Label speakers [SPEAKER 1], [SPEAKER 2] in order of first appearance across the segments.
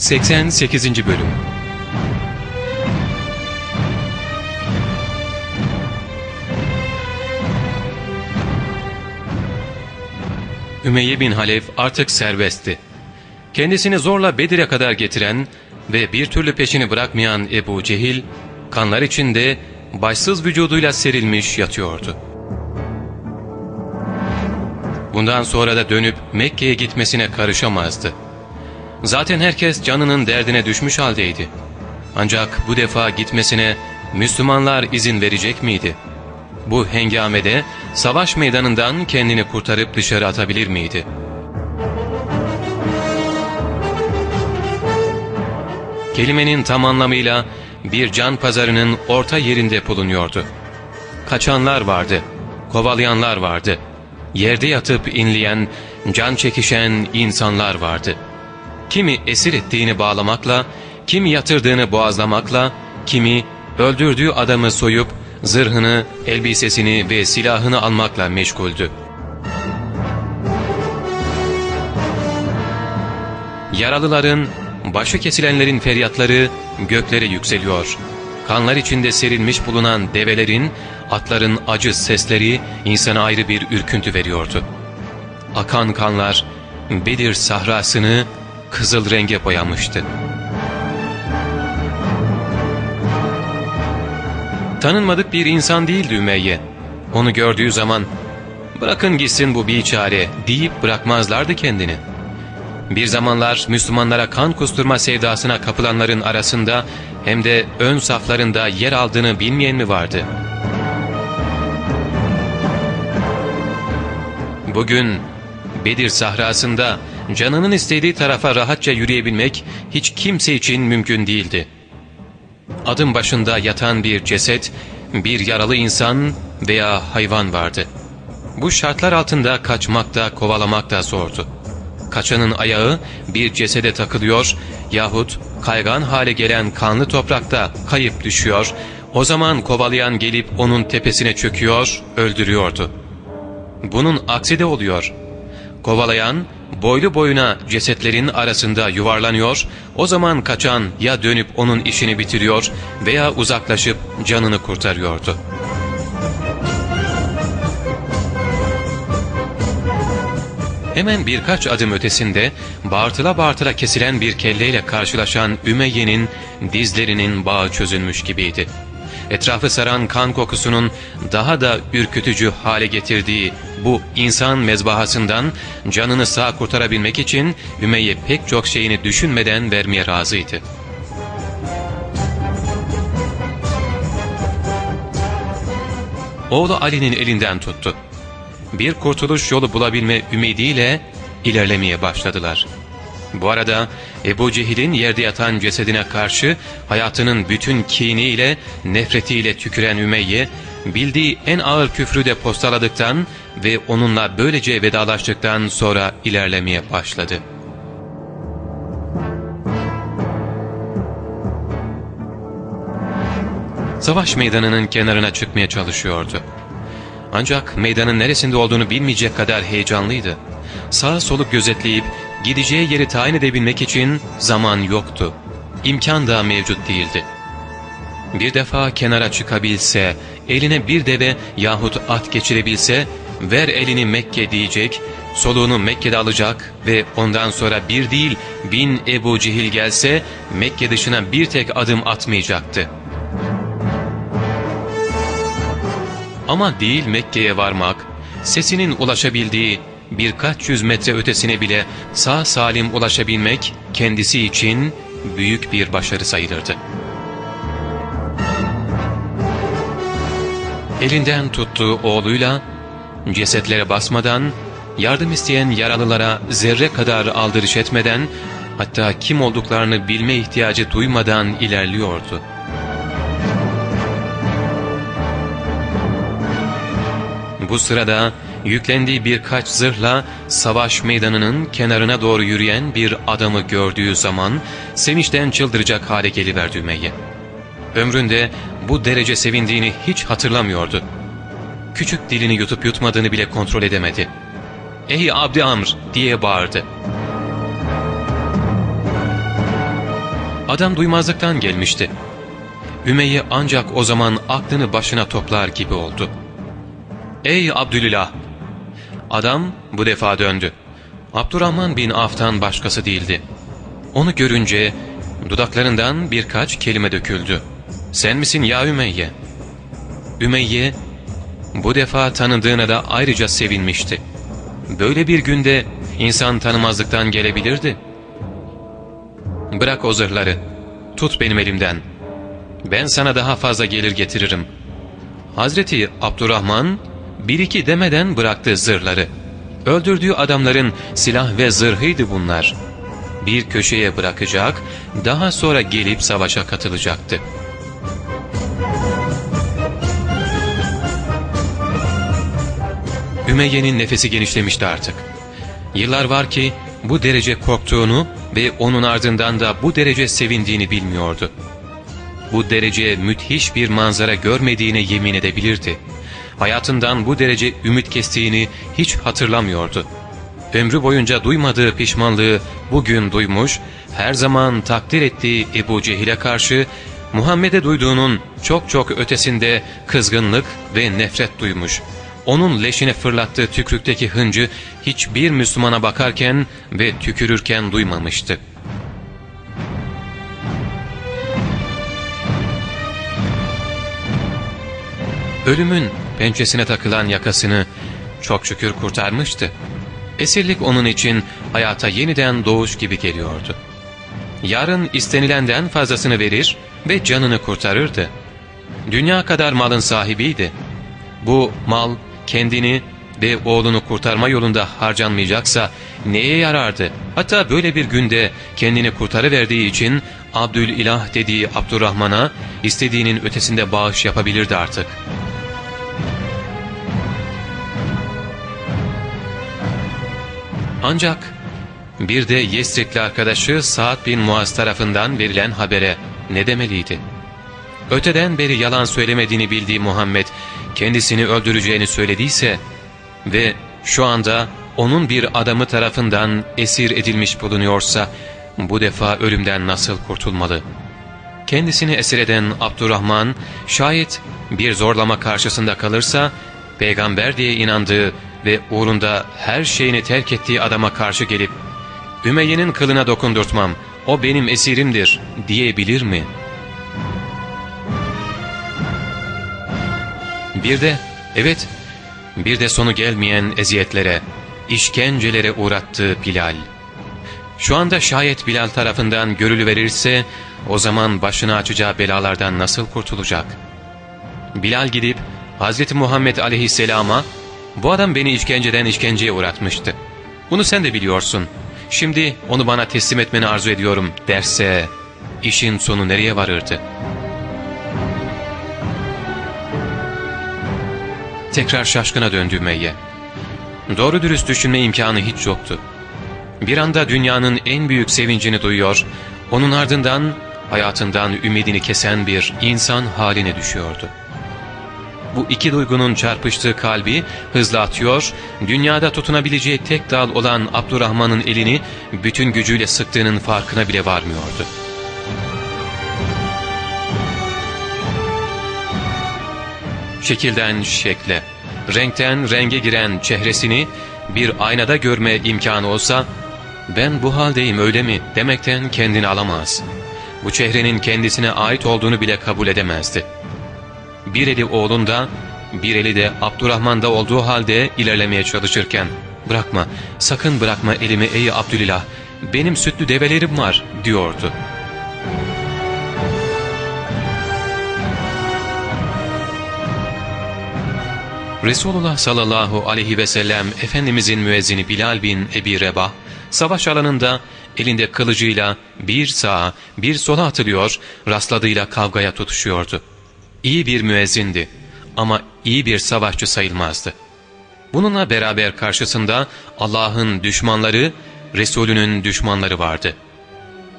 [SPEAKER 1] 88. Bölüm Ümeyye bin Halef artık serbestti. Kendisini zorla Bedir'e kadar getiren ve bir türlü peşini bırakmayan Ebu Cehil, kanlar içinde başsız vücuduyla serilmiş yatıyordu. Bundan sonra da dönüp Mekke'ye gitmesine karışamazdı. Zaten herkes canının derdine düşmüş haldeydi. Ancak bu defa gitmesine Müslümanlar izin verecek miydi? Bu hengamede savaş meydanından kendini kurtarıp dışarı atabilir miydi? Kelimenin tam anlamıyla bir can pazarının orta yerinde bulunuyordu. Kaçanlar vardı, kovalayanlar vardı, yerde yatıp inleyen, can çekişen insanlar vardı. Kimi esir ettiğini bağlamakla, kimi yatırdığını boğazlamakla, kimi öldürdüğü adamı soyup zırhını, elbisesini ve silahını almakla meşguldü. Yaralıların, başı kesilenlerin feryatları göklere yükseliyor. Kanlar içinde serilmiş bulunan develerin, atların acı sesleri insana ayrı bir ürküntü veriyordu. Akan kanlar Bedir sahrasını kızıl renge boyamıştı. Tanınmadık bir insan değildi Ümeyye. Onu gördüğü zaman bırakın gitsin bu biçare deyip bırakmazlardı kendini. Bir zamanlar Müslümanlara kan kusturma sevdasına kapılanların arasında hem de ön saflarında yer aldığını bilmeyen mi vardı? Bugün Bedir sahrasında canının istediği tarafa rahatça yürüyebilmek hiç kimse için mümkün değildi. Adım başında yatan bir ceset, bir yaralı insan veya hayvan vardı. Bu şartlar altında kaçmak da kovalamak da zordu. Kaçanın ayağı bir cesede takılıyor yahut kaygan hale gelen kanlı toprakta kayıp düşüyor, o zaman kovalayan gelip onun tepesine çöküyor, öldürüyordu. Bunun aksi de oluyor. Kovalayan boylu boyuna cesetlerin arasında yuvarlanıyor, o zaman kaçan ya dönüp onun işini bitiriyor veya uzaklaşıp canını kurtarıyordu. Hemen birkaç adım ötesinde bağırtıla bağırtıla kesilen bir kelleyle karşılaşan Ümeyye'nin dizlerinin bağı çözülmüş gibiydi. Etrafı saran kan kokusunun daha da ürkütücü hale getirdiği bu insan mezbahasından canını sağ kurtarabilmek için Ümeyye pek çok şeyini düşünmeden vermeye razıydı. Oğlu Ali'nin elinden tuttu. Bir kurtuluş yolu bulabilme ümidiyle ilerlemeye başladılar. Bu arada Ebu Cehil'in yerde yatan cesedine karşı hayatının bütün kiniyle, nefretiyle tüküren Ümeyye, bildiği en ağır küfrü de postaladıktan ve onunla böylece vedalaştıktan sonra ilerlemeye başladı. Savaş meydanının kenarına çıkmaya çalışıyordu. Ancak meydanın neresinde olduğunu bilmeyecek kadar heyecanlıydı. Sağa solu gözetleyip gideceği yeri tayin edebilmek için zaman yoktu. İmkan da mevcut değildi. Bir defa kenara çıkabilse, eline bir deve yahut at geçirebilse, ver elini Mekke diyecek, soluğunu Mekke'de alacak ve ondan sonra bir değil bin Ebu Cehil gelse Mekke dışına bir tek adım atmayacaktı. Ama değil Mekke'ye varmak, sesinin ulaşabildiği birkaç yüz metre ötesine bile sağ salim ulaşabilmek kendisi için büyük bir başarı sayılırdı. Elinden tuttuğu oğluyla cesetlere basmadan, yardım isteyen yaralılara zerre kadar aldırış etmeden, hatta kim olduklarını bilme ihtiyacı duymadan ilerliyordu. Bu sırada yüklendiği birkaç zırhla savaş meydanının kenarına doğru yürüyen bir adamı gördüğü zaman sevinçten çıldıracak hale geliverdi Ümeyye. Ömründe bu derece sevindiğini hiç hatırlamıyordu. Küçük dilini yutup yutmadığını bile kontrol edemedi. ''Ey Abdi Amr!'' diye bağırdı. Adam duymazlıktan gelmişti. Ümeyye ancak o zaman aklını başına toplar gibi oldu. ''Ey Abdülillah!'' Adam bu defa döndü. Abdurrahman bin Af'tan başkası değildi. Onu görünce dudaklarından birkaç kelime döküldü. ''Sen misin ya Ümeyye?'' Ümeyye bu defa tanıdığına da ayrıca sevinmişti. Böyle bir günde insan tanımazlıktan gelebilirdi. ''Bırak o zırhları, tut benim elimden. Ben sana daha fazla gelir getiririm.'' Hazreti Abdurrahman bir iki demeden bıraktı zırhları. Öldürdüğü adamların silah ve zırhıydı bunlar. Bir köşeye bırakacak, daha sonra gelip savaşa katılacaktı. Ümeyye'nin nefesi genişlemişti artık. Yıllar var ki bu derece korktuğunu ve onun ardından da bu derece sevindiğini bilmiyordu. Bu derece müthiş bir manzara görmediğine yemin edebilirdi hayatından bu derece ümit kestiğini hiç hatırlamıyordu. Ömrü boyunca duymadığı pişmanlığı bugün duymuş, her zaman takdir ettiği Ebu Cehil'e karşı Muhammed'e duyduğunun çok çok ötesinde kızgınlık ve nefret duymuş. Onun leşine fırlattığı tükrükteki hıncı hiçbir Müslümana bakarken ve tükürürken duymamıştı. Ölümün pençesine takılan yakasını çok şükür kurtarmıştı. Esirlik onun için hayata yeniden doğuş gibi geliyordu. Yarın istenilenden fazlasını verir ve canını kurtarırdı. Dünya kadar malın sahibiydi. Bu mal kendini ve oğlunu kurtarma yolunda harcanmayacaksa neye yarardı? Hatta böyle bir günde kendini kurtarıverdiği için Abdülilah dediği Abdurrahman'a istediğinin ötesinde bağış yapabilirdi artık.'' Ancak bir de Yesrikli arkadaşı Sa'd bin Muaz tarafından verilen habere ne demeliydi? Öteden beri yalan söylemediğini bildiği Muhammed kendisini öldüreceğini söylediyse ve şu anda onun bir adamı tarafından esir edilmiş bulunuyorsa bu defa ölümden nasıl kurtulmalı? Kendisini esir eden Abdurrahman şayet bir zorlama karşısında kalırsa peygamber diye inandığı ve uğrunda her şeyini terk ettiği adama karşı gelip Ümeyye'nin kılına dokundurtmam, o benim esirimdir diyebilir mi? Bir de, evet, bir de sonu gelmeyen eziyetlere, işkencelere uğrattığı Bilal. Şu anda şayet Bilal tarafından görülüverirse, o zaman başını açacağı belalardan nasıl kurtulacak? Bilal gidip Hz. Muhammed aleyhisselama bu adam beni işkenceden işkenceye uğratmıştı. Bunu sen de biliyorsun. Şimdi onu bana teslim etmeni arzu ediyorum derse işin sonu nereye varırdı? Tekrar şaşkına döndü Meyye. Doğru dürüst düşünme imkanı hiç yoktu. Bir anda dünyanın en büyük sevincini duyuyor, onun ardından hayatından ümidini kesen bir insan haline düşüyordu bu iki duygunun çarpıştığı kalbi hızla atıyor, dünyada tutunabileceği tek dal olan Abdurrahman'ın elini bütün gücüyle sıktığının farkına bile varmıyordu. Şekilden şekle, renkten renge giren çehresini bir aynada görme imkanı olsa, ben bu haldeyim öyle mi demekten kendini alamaz. Bu çehrenin kendisine ait olduğunu bile kabul edemezdi.'' Bir eli oğlunda, bir eli de Abdurrahman'da olduğu halde ilerlemeye çalışırken ''Bırakma, sakın bırakma elimi ey Abdülillah, benim sütlü develerim var.'' diyordu. Resulullah sallallahu aleyhi ve sellem Efendimizin müezzini Bilal bin Ebi Rebah, savaş alanında elinde kılıcıyla bir sağa bir sola atılıyor, rastladığıyla kavgaya tutuşuyordu iyi bir müezzindi ama iyi bir savaşçı sayılmazdı. Bununla beraber karşısında Allah'ın düşmanları, Resulünün düşmanları vardı.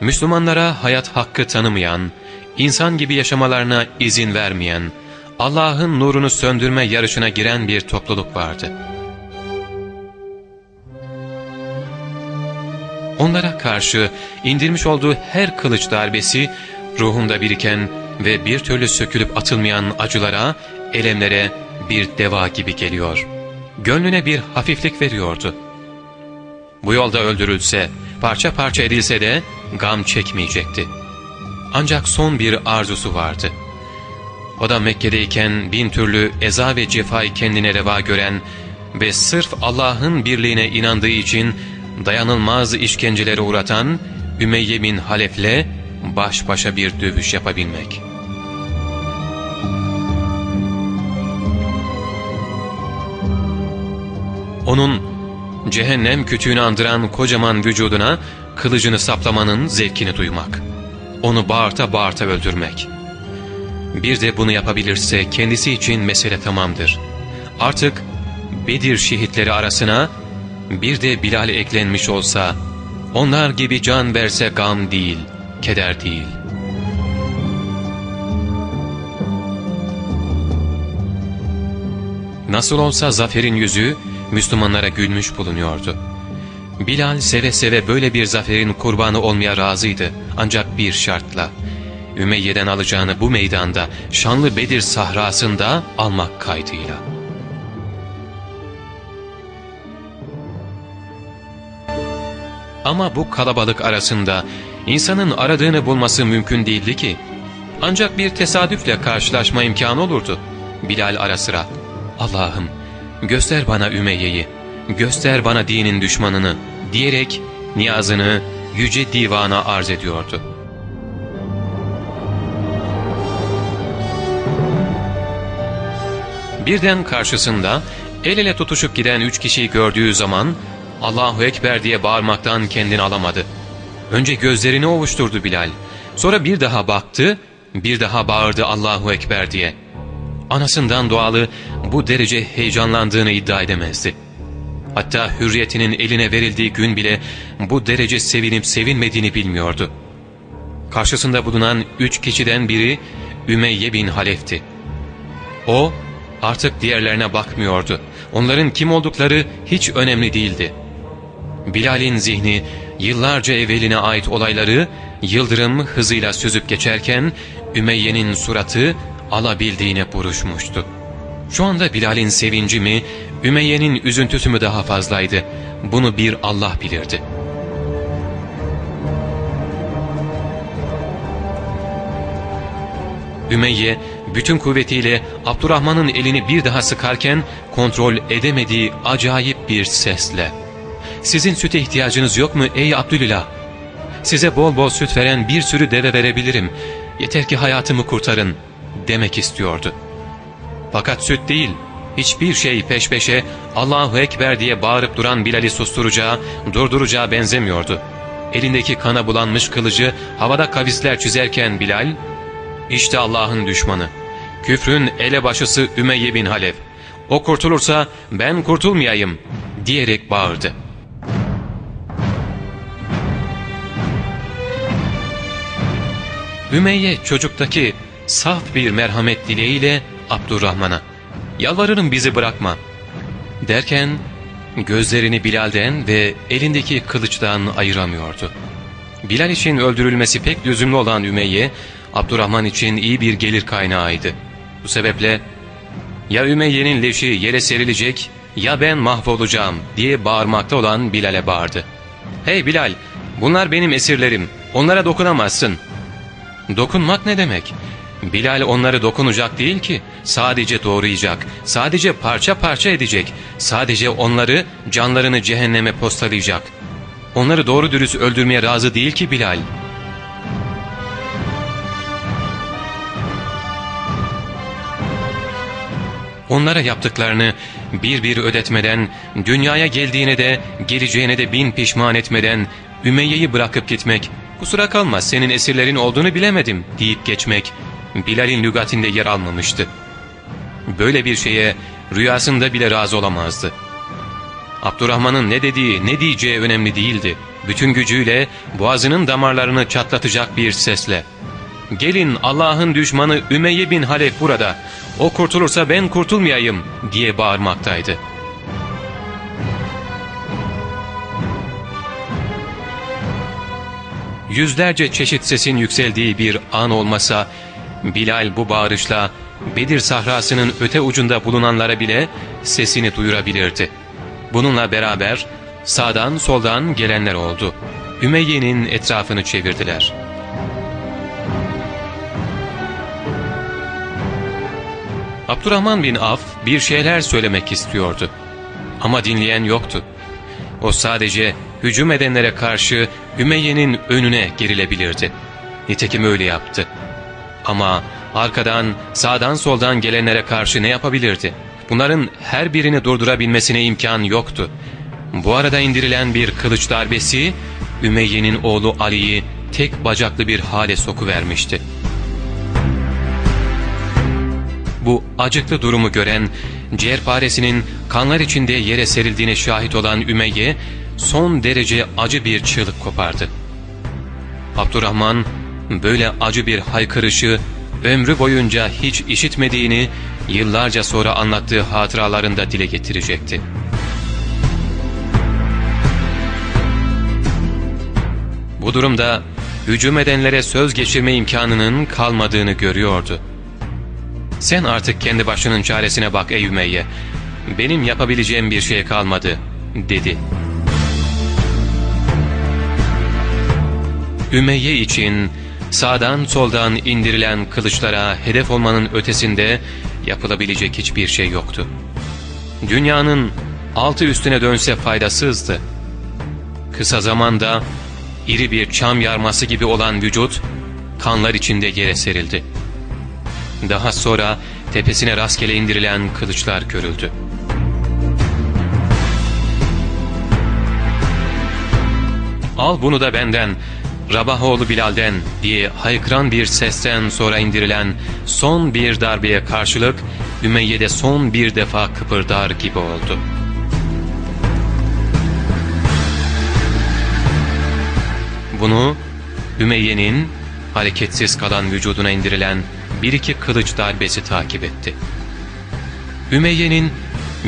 [SPEAKER 1] Müslümanlara hayat hakkı tanımayan, insan gibi yaşamalarına izin vermeyen, Allah'ın nurunu söndürme yarışına giren bir topluluk vardı. Onlara karşı indirmiş olduğu her kılıç darbesi ruhunda biriken ve bir türlü sökülüp atılmayan acılara, elemlere bir deva gibi geliyor. Gönlüne bir hafiflik veriyordu. Bu yolda öldürülse, parça parça edilse de gam çekmeyecekti. Ancak son bir arzusu vardı. O da Mekke'deyken bin türlü eza ve cefayı kendine reva gören ve sırf Allah'ın birliğine inandığı için dayanılmaz işkencelere uğratan Ümeyye bin Halef'le baş başa bir dövüş yapabilmek. Onun cehennem kütüğünü andıran kocaman vücuduna kılıcını saplamanın zevkini duymak. Onu bağırta bağırta öldürmek. Bir de bunu yapabilirse kendisi için mesele tamamdır. Artık Bedir şehitleri arasına bir de Bilal eklenmiş olsa, onlar gibi can verse gam değil, keder değil. Nasıl olsa zaferin yüzü Müslümanlara gülmüş bulunuyordu. Bilal seve seve böyle bir zaferin kurbanı olmaya razıydı ancak bir şartla. Ümeyye'den alacağını bu meydanda şanlı Bedir sahrasında almak kaydıyla. Ama bu kalabalık arasında insanın aradığını bulması mümkün değildi ki. Ancak bir tesadüfle karşılaşma imkanı olurdu. Bilal ara sıra, Allah'ım göster bana Ümeyye'yi, göster bana dinin düşmanını diyerek niyazını yüce divana arz ediyordu. Birden karşısında el ele tutuşup giden üç kişiyi gördüğü zaman Allahu Ekber diye bağırmaktan kendini alamadı. Önce gözlerini ovuşturdu Bilal. Sonra bir daha baktı, bir daha bağırdı Allahu Ekber diye. Anasından doğalı bu derece heyecanlandığını iddia edemezdi. Hatta hürriyetinin eline verildiği gün bile bu derece sevinip sevinmediğini bilmiyordu. Karşısında bulunan üç kişiden biri Ümeyye bin Halef'ti. O artık diğerlerine bakmıyordu. Onların kim oldukları hiç önemli değildi. Bilal'in zihni yıllarca evveline ait olayları yıldırım hızıyla süzüp geçerken Ümeyye'nin suratı alabildiğine buruşmuştu. Şu anda Bilal'in sevinci mi, Ümeyye'nin üzüntüsü mü daha fazlaydı? Bunu bir Allah bilirdi. Ümeyye bütün kuvvetiyle Abdurrahman'ın elini bir daha sıkarken kontrol edemediği acayip bir sesle ''Sizin süte ihtiyacınız yok mu ey Abdülillah? Size bol bol süt veren bir sürü deve verebilirim. Yeter ki hayatımı kurtarın.'' demek istiyordu. Fakat süt değil, hiçbir şey peş peşe Allahu Ekber diye bağırıp duran Bilal'i susturacağı, durduracağı benzemiyordu. Elindeki kana bulanmış kılıcı havada kavisler çizerken Bilal, ''İşte Allah'ın düşmanı, küfrün elebaşısı Ümeyye bin Halef. O kurtulursa ben kurtulmayayım.'' diyerek bağırdı. Ümeyye çocuktaki saf bir merhamet dileğiyle Abdurrahman'a ''Yalvarırım bizi bırakma.'' derken gözlerini Bilal'den ve elindeki kılıçtan ayıramıyordu. Bilal için öldürülmesi pek lüzumlu olan Ümeyye, Abdurrahman için iyi bir gelir kaynağıydı. Bu sebeple ''Ya Ümeyye'nin leşi yere serilecek ya ben mahvolacağım.'' diye bağırmakta olan Bilal'e bağırdı. ''Hey Bilal, bunlar benim esirlerim, onlara dokunamazsın.'' Dokunmak ne demek? Bilal onları dokunacak değil ki, sadece doğrayacak, sadece parça parça edecek, sadece onları, canlarını cehenneme postalayacak. Onları doğru dürüst öldürmeye razı değil ki Bilal. Onlara yaptıklarını bir bir ödetmeden, dünyaya geldiğine de, geleceğine de bin pişman etmeden, Ümeyye'yi bırakıp gitmek, kusura kalma senin esirlerin olduğunu bilemedim deyip geçmek, Bilal'in lügatinde yer almamıştı. Böyle bir şeye rüyasında bile razı olamazdı. Abdurrahman'ın ne dediği ne diyeceği önemli değildi. Bütün gücüyle boğazının damarlarını çatlatacak bir sesle. ''Gelin Allah'ın düşmanı Ümeyye bin Halef burada. O kurtulursa ben kurtulmayayım.'' diye bağırmaktaydı. Yüzlerce çeşit sesin yükseldiği bir an olmasa, Bilal bu bağırışla Bedir sahrasının öte ucunda bulunanlara bile sesini duyurabilirdi. Bununla beraber sağdan soldan gelenler oldu. Ümeyye'nin etrafını çevirdiler. Abdurrahman bin Af bir şeyler söylemek istiyordu. Ama dinleyen yoktu. O sadece hücum edenlere karşı Ümeyye'nin önüne gerilebilirdi. Nitekim öyle yaptı. Ama arkadan, sağdan soldan gelenlere karşı ne yapabilirdi? Bunların her birini durdurabilmesine imkan yoktu. Bu arada indirilen bir kılıç darbesi, Ümeyye'nin oğlu Ali'yi tek bacaklı bir hale sokuvermişti. Bu acıklı durumu gören, ciğerparesinin kanlar içinde yere serildiğine şahit olan Ümeyye, son derece acı bir çığlık kopardı. Abdurrahman, böyle acı bir haykırışı ömrü boyunca hiç işitmediğini yıllarca sonra anlattığı hatıralarında dile getirecekti. Bu durumda hücum edenlere söz geçirme imkanının kalmadığını görüyordu. ''Sen artık kendi başının çaresine bak ey Ümeyye. Benim yapabileceğim bir şey kalmadı.'' dedi. Ümeyye için sağdan soldan indirilen kılıçlara hedef olmanın ötesinde yapılabilecek hiçbir şey yoktu. Dünyanın altı üstüne dönse faydasızdı. Kısa zamanda iri bir çam yarması gibi olan vücut kanlar içinde yere serildi. Daha sonra tepesine rastgele indirilen kılıçlar görüldü. Al bunu da benden, Rabahoğlu Bilal'den diye haykıran bir sesten sonra indirilen son bir darbeye karşılık Ümeyye'de son bir defa kıpırdar gibi oldu. Bunu Ümeyye'nin hareketsiz kalan vücuduna indirilen bir iki kılıç darbesi takip etti. Ümeyye'nin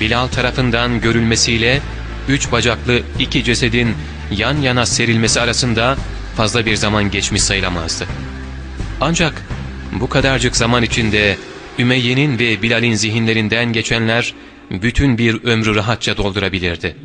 [SPEAKER 1] Bilal tarafından görülmesiyle üç bacaklı iki cesedin yan yana serilmesi arasında fazla bir zaman geçmiş sayılamazdı. Ancak bu kadarcık zaman içinde Ümeyye'nin ve Bilal'in zihinlerinden geçenler bütün bir ömrü rahatça doldurabilirdi.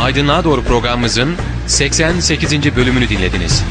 [SPEAKER 1] Aydınlığa Doğru programımızın 88. bölümünü dinlediniz.